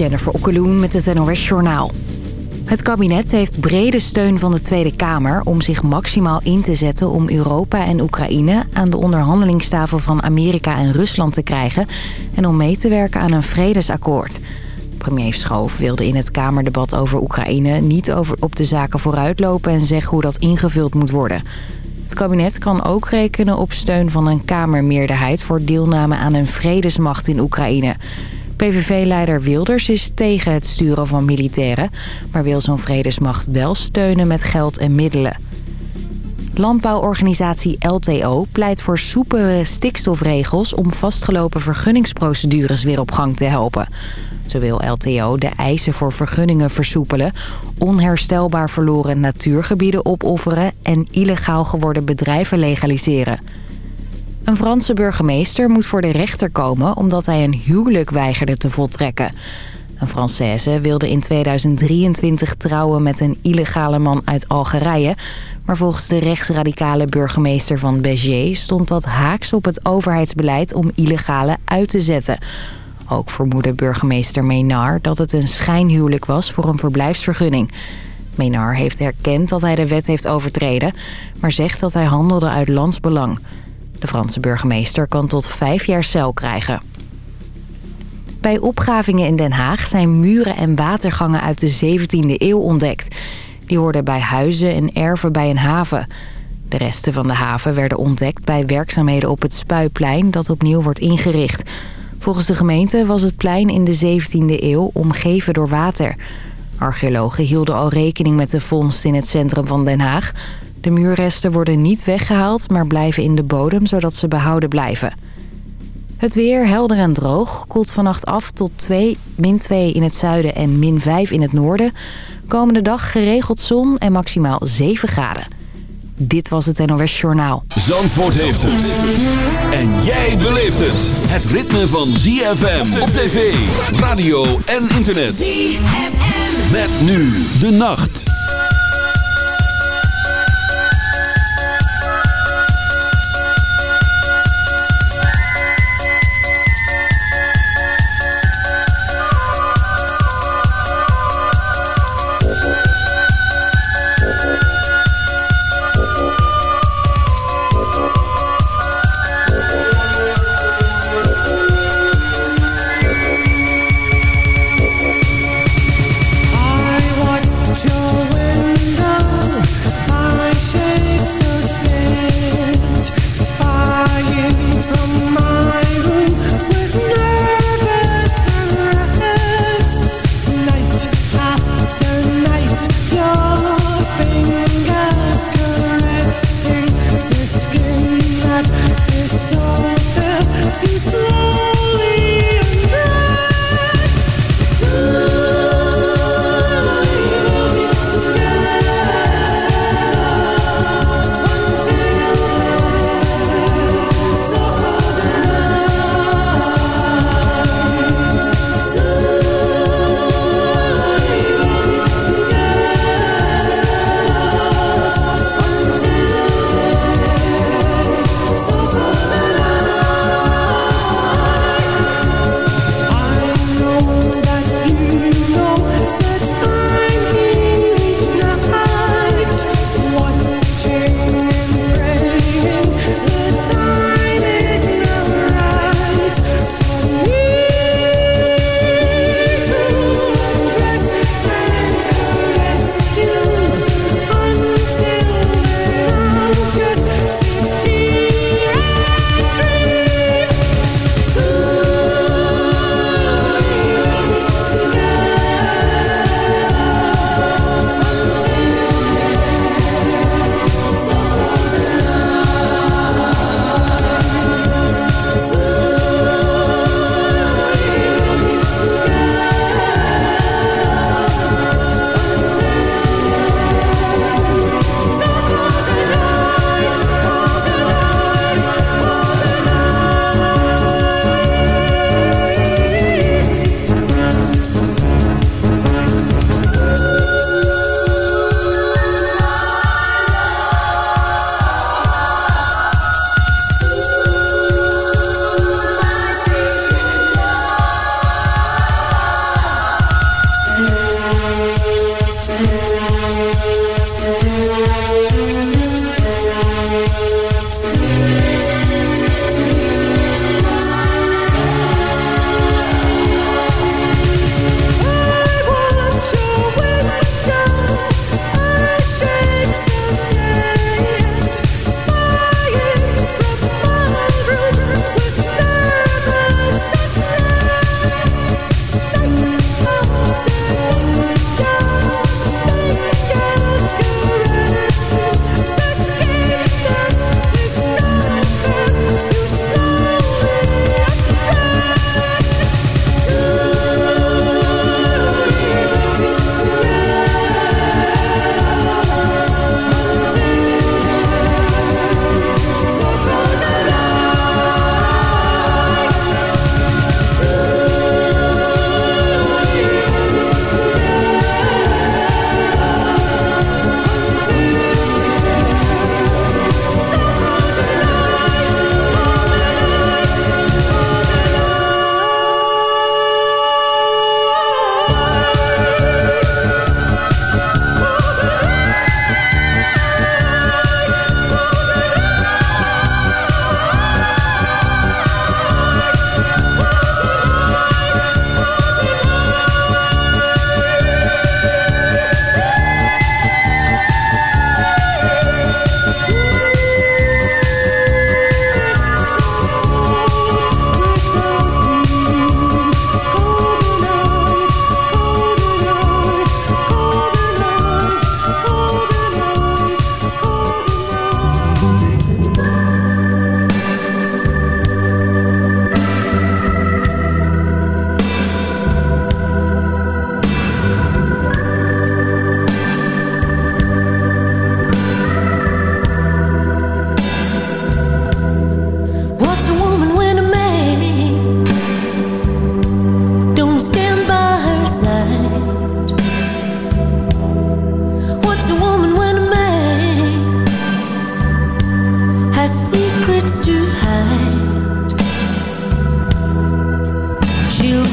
Jennifer Okkeloen met het NOS Journaal. Het kabinet heeft brede steun van de Tweede Kamer om zich maximaal in te zetten om Europa en Oekraïne aan de onderhandelingstafel van Amerika en Rusland te krijgen en om mee te werken aan een vredesakkoord. Premier Schoof wilde in het Kamerdebat over Oekraïne niet over op de zaken vooruitlopen en zeggen hoe dat ingevuld moet worden. Het kabinet kan ook rekenen op steun van een Kamermeerderheid voor deelname aan een vredesmacht in Oekraïne. PVV-leider Wilders is tegen het sturen van militairen... maar wil zo'n vredesmacht wel steunen met geld en middelen. Landbouworganisatie LTO pleit voor soepere stikstofregels... om vastgelopen vergunningsprocedures weer op gang te helpen. Zo wil LTO de eisen voor vergunningen versoepelen... onherstelbaar verloren natuurgebieden opofferen... en illegaal geworden bedrijven legaliseren... Een Franse burgemeester moet voor de rechter komen omdat hij een huwelijk weigerde te voltrekken. Een Française wilde in 2023 trouwen met een illegale man uit Algerije... maar volgens de rechtsradicale burgemeester van Béziers stond dat haaks op het overheidsbeleid om illegale uit te zetten... Ook vermoedde burgemeester Menard dat het een schijnhuwelijk was voor een verblijfsvergunning. Menard heeft erkend dat hij de wet heeft overtreden... maar zegt dat hij handelde uit landsbelang. De Franse burgemeester kan tot vijf jaar cel krijgen. Bij opgravingen in Den Haag zijn muren en watergangen uit de 17e eeuw ontdekt. Die hoorden bij huizen en erven bij een haven. De resten van de haven werden ontdekt bij werkzaamheden op het Spuiplein... dat opnieuw wordt ingericht. Volgens de gemeente was het plein in de 17e eeuw omgeven door water. Archeologen hielden al rekening met de vondst in het centrum van Den Haag... De muurresten worden niet weggehaald, maar blijven in de bodem zodat ze behouden blijven. Het weer helder en droog koelt vannacht af tot 2, min 2 in het zuiden en min 5 in het noorden. Komende dag geregeld zon en maximaal 7 graden. Dit was het NOS Journaal. Zandvoort heeft het. En jij beleeft het. Het ritme van ZFM op tv, radio en internet. ZFM. Met nu de nacht.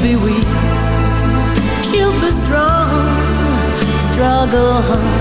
be weak, cute but strong, struggle on.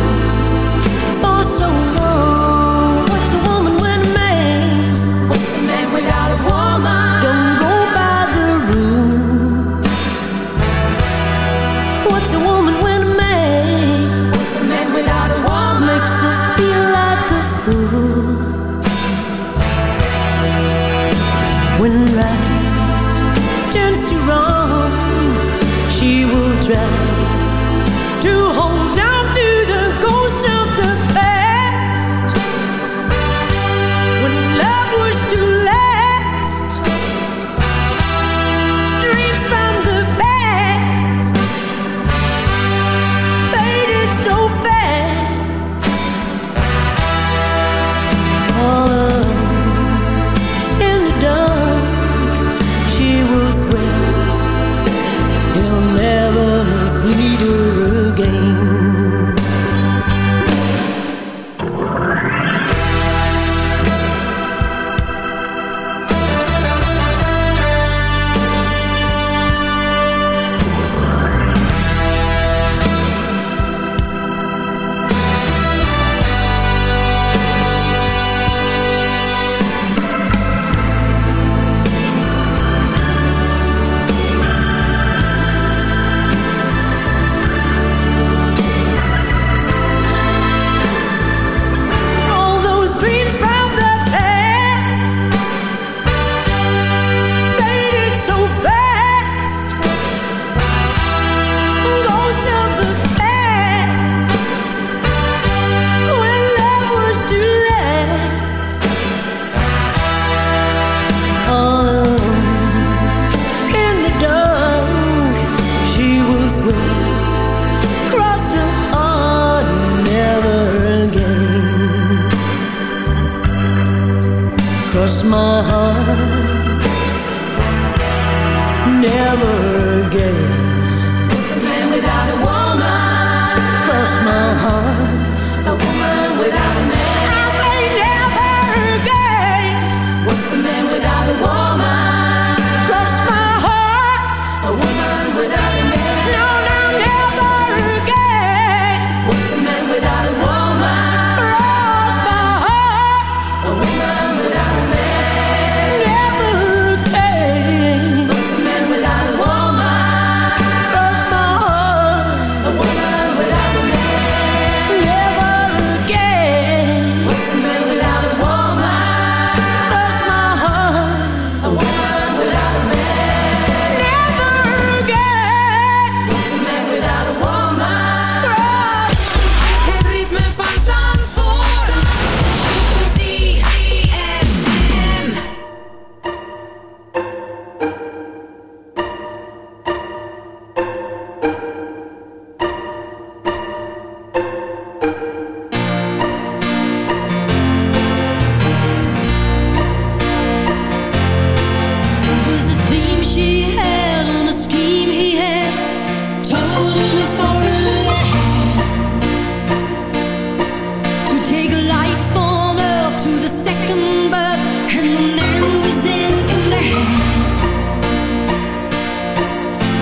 my heart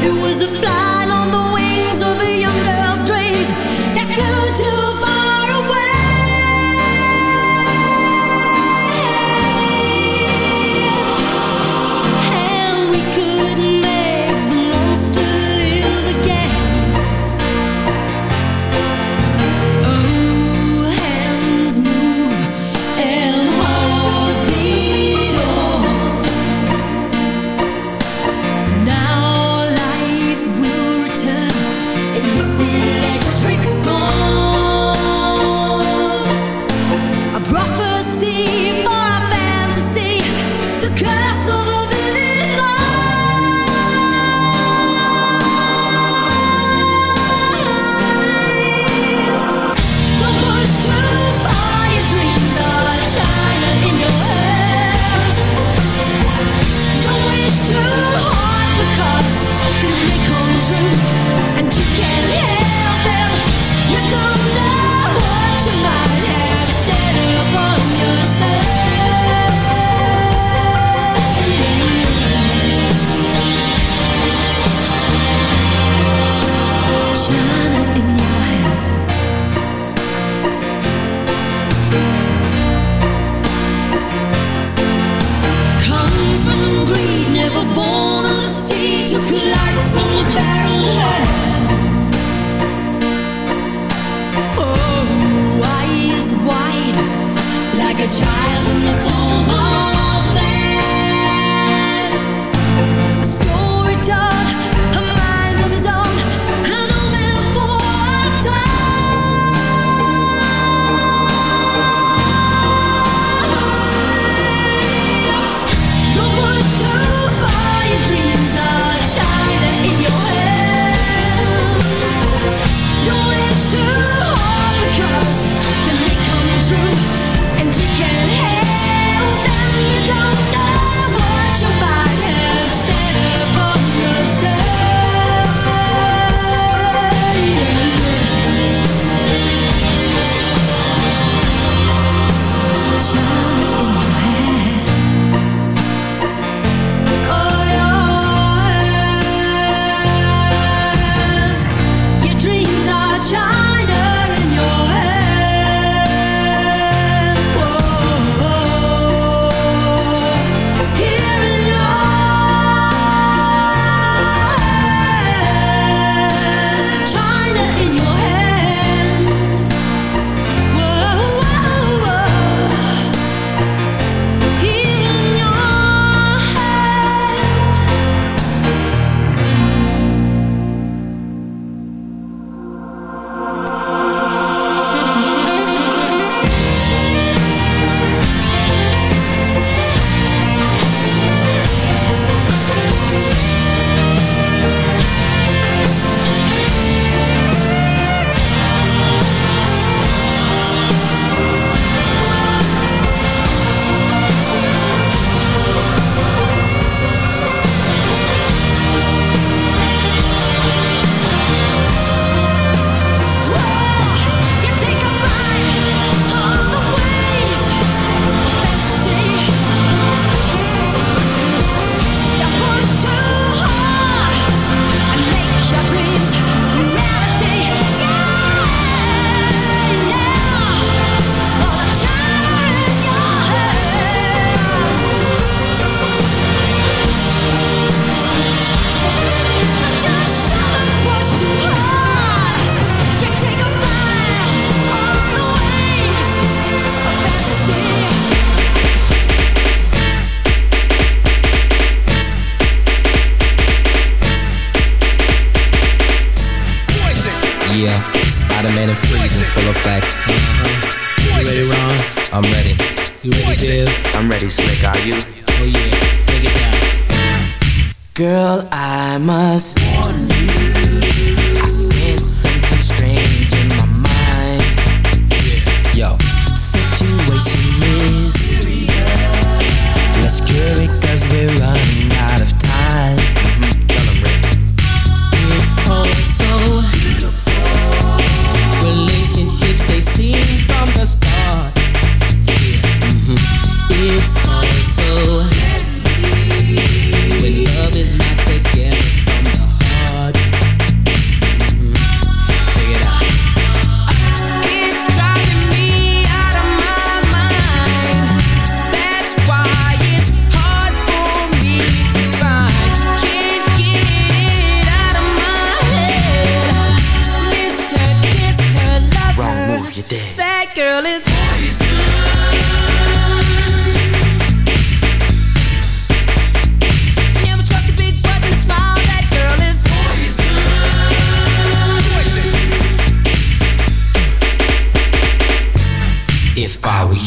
It was a fly on the wings of a younger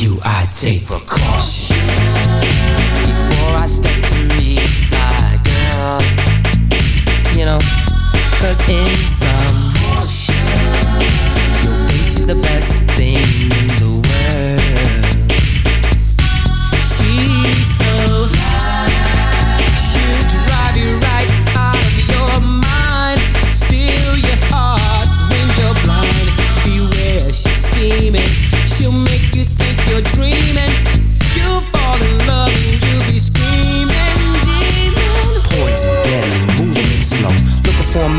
do I take for precaution? Before I step to meet my girl, you know, cause in some you'll think she's the best thing in the world.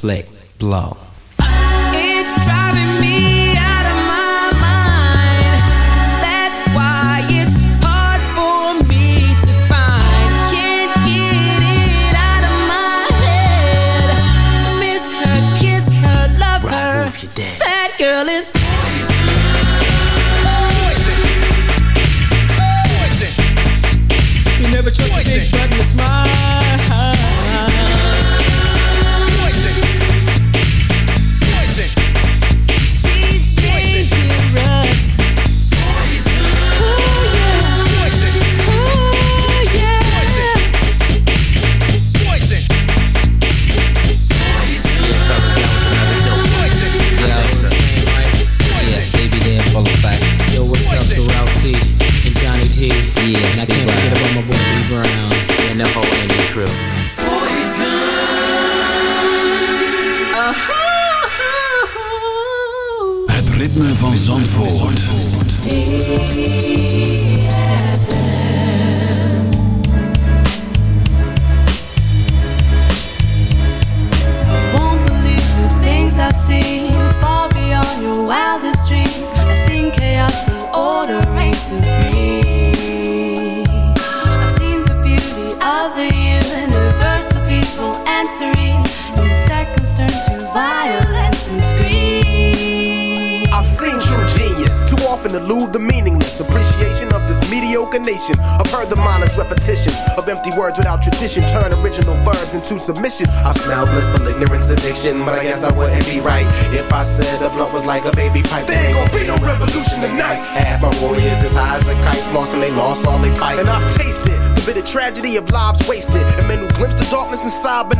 Submission.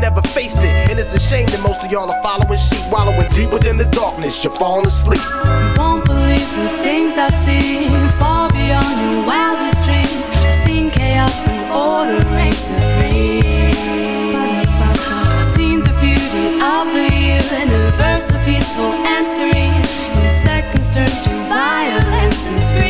Never faced it. And it's a shame that most of y'all are following sheep, wallowing deep within the darkness. You're falling asleep. You won't believe the things I've seen, far beyond your wildest dreams. I've seen chaos and order reign supreme. I've seen the beauty of the universe of peaceful answering in seconds turn to violence and screams.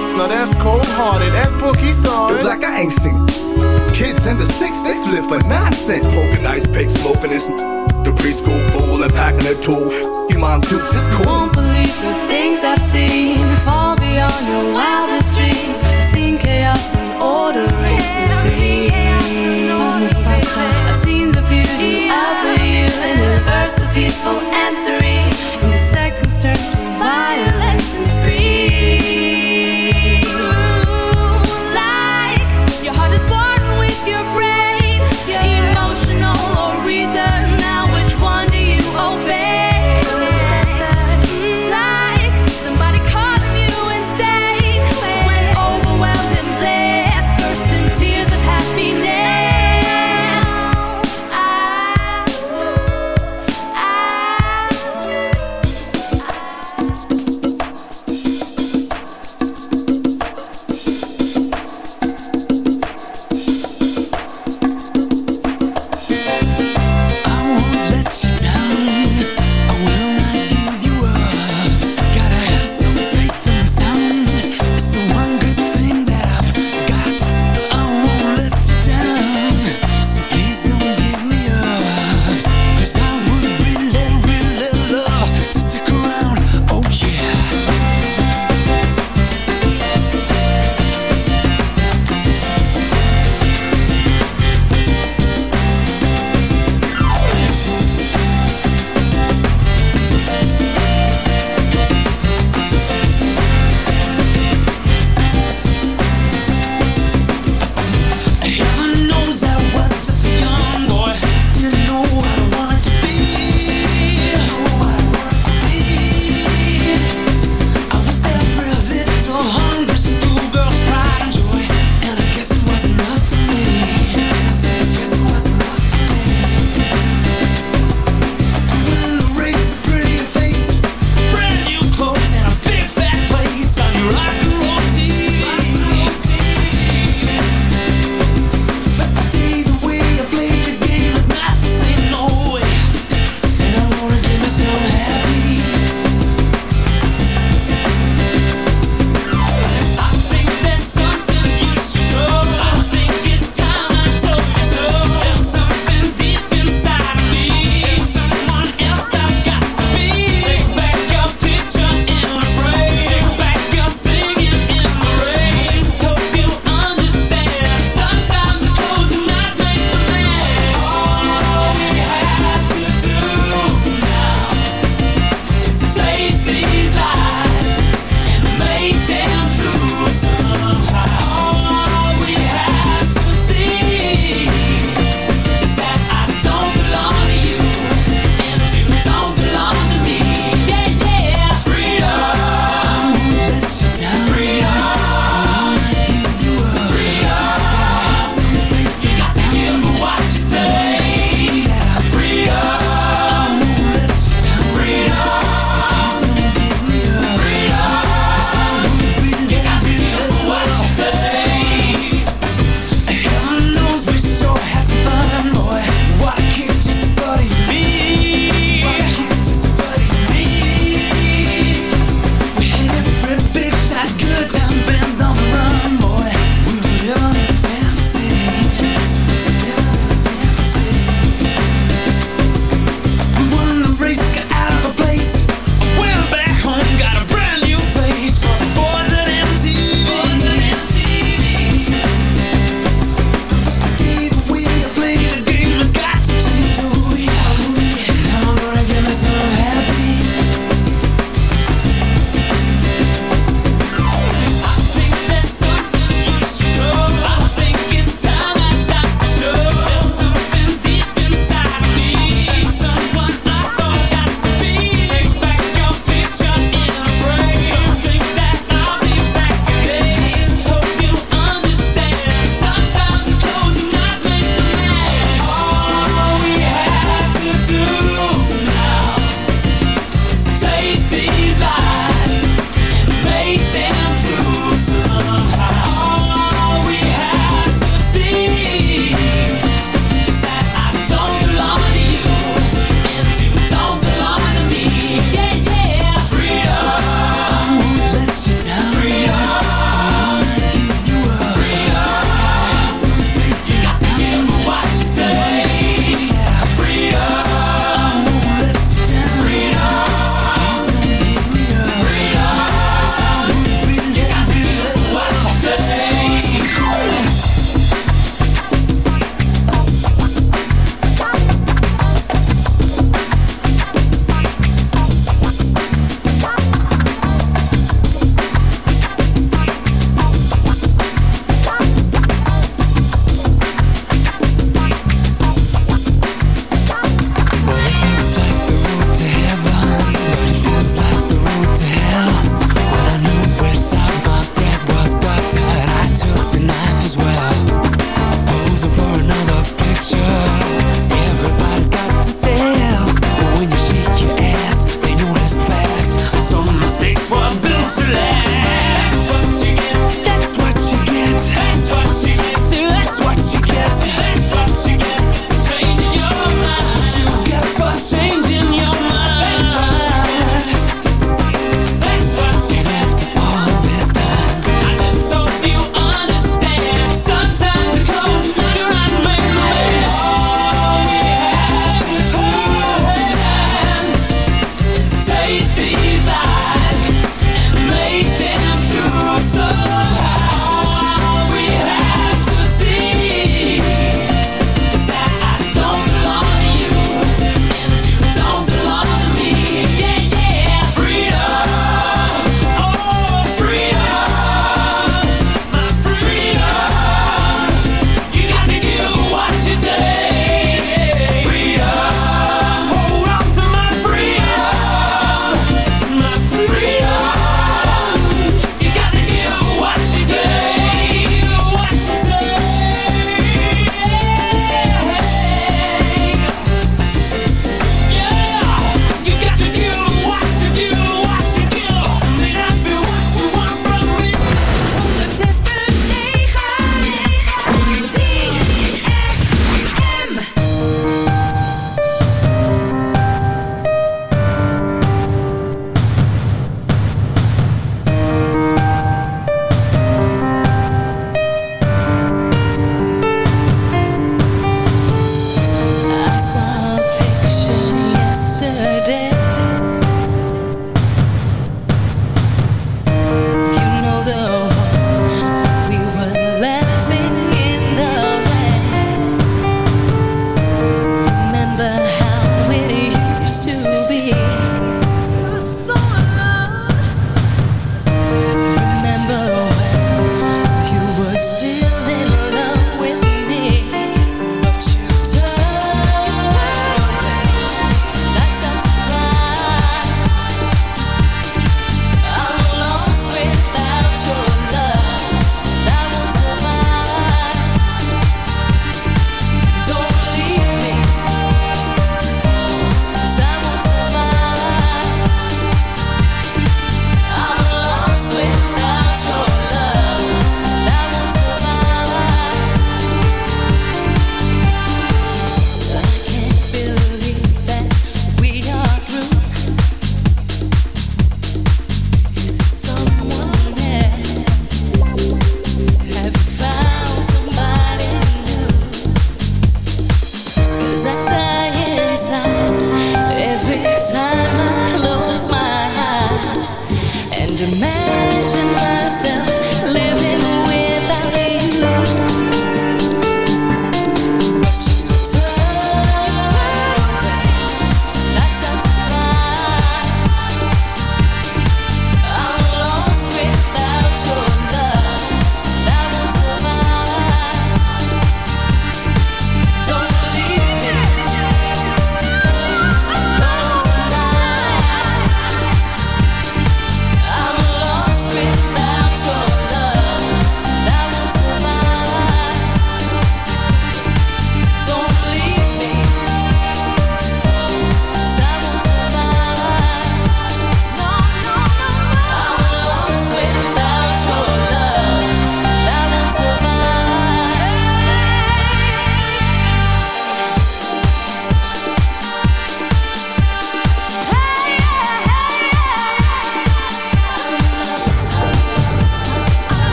Now that's cold hearted. That's Pookie sorry. The like I ain't seen. Kids in the six, they flip for nonsense. Poking ice pick, smoking this. The preschool fool and packing a tool. Your mom dukes is cool. Won't believe the things I've seen Fall beyond your wildest dreams I've seen chaos and order reign supreme I've seen the beauty of the universe So peaceful and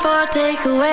for takeaway.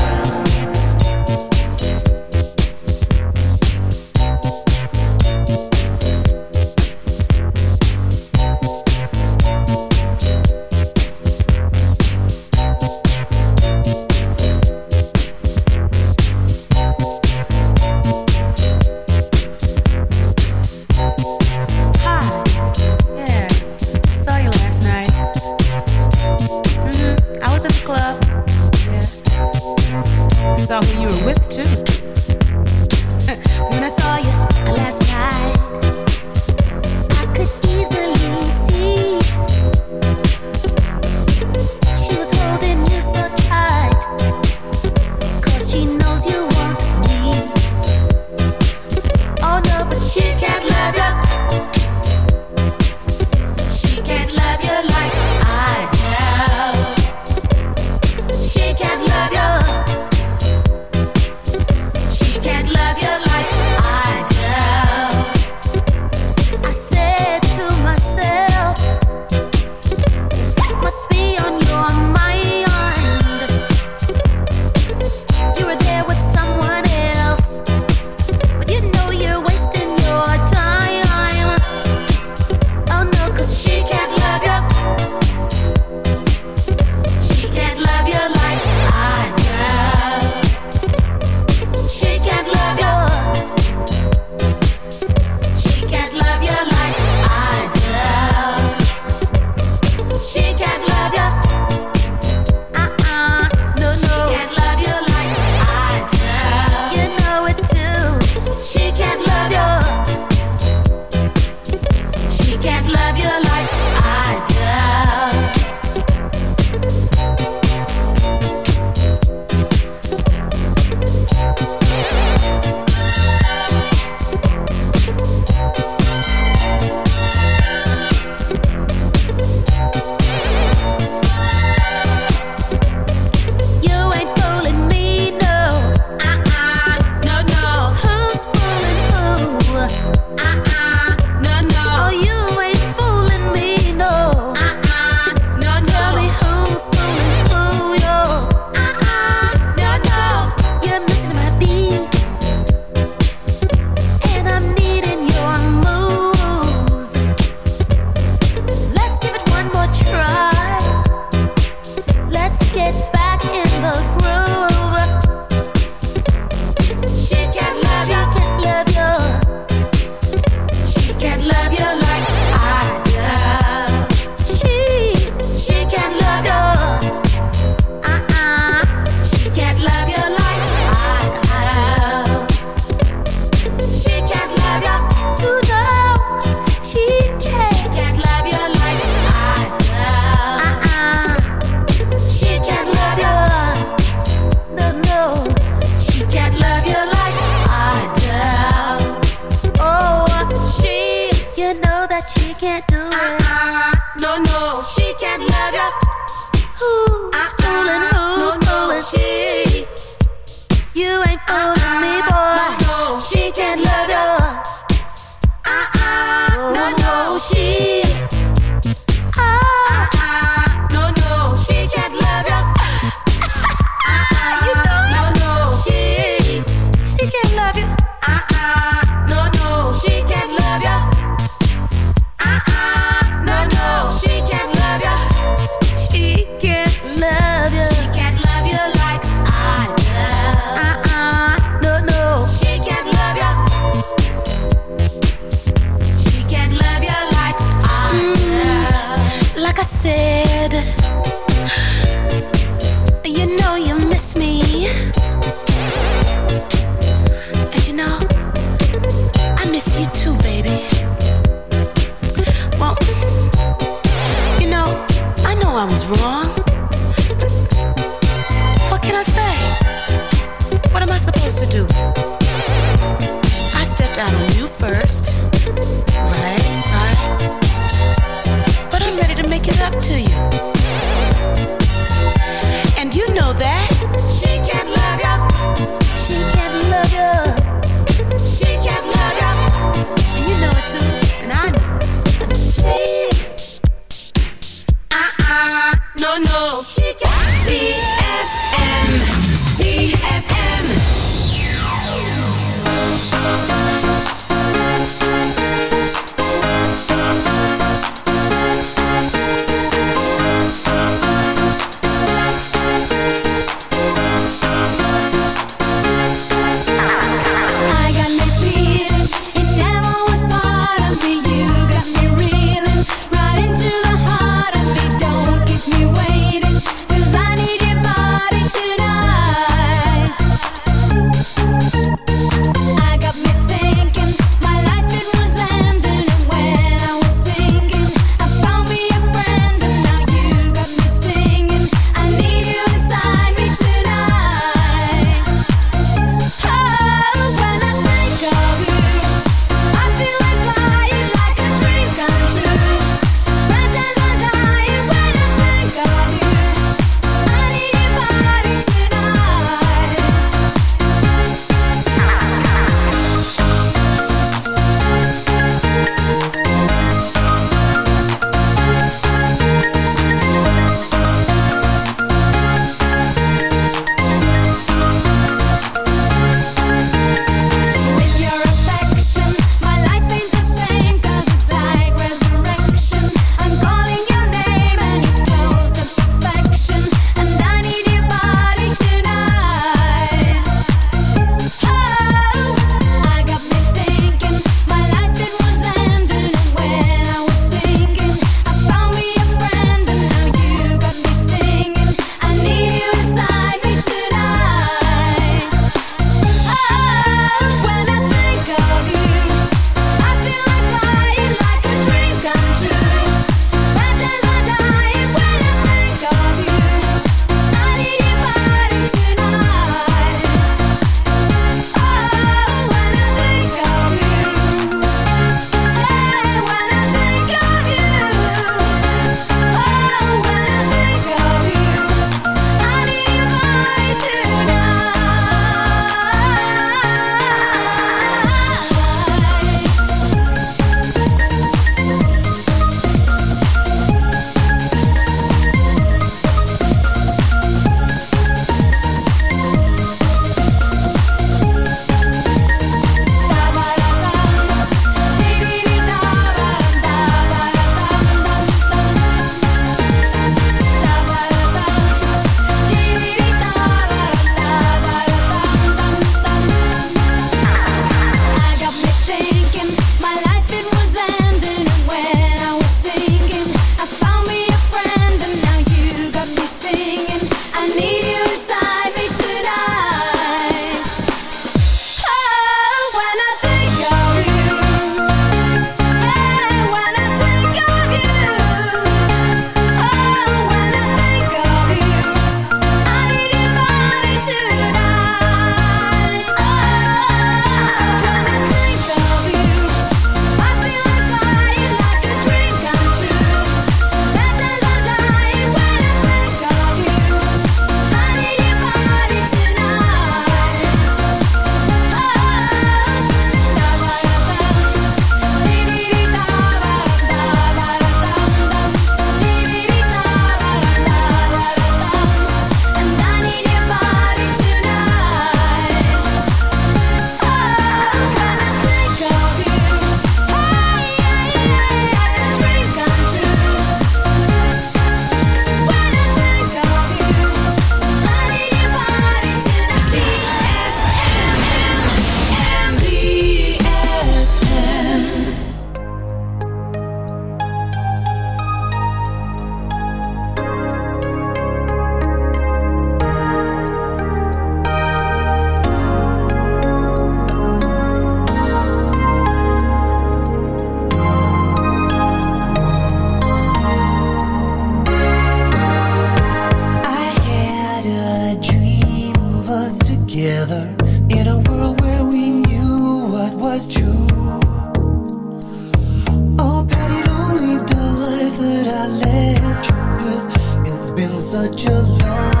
I left you with. It's been such a long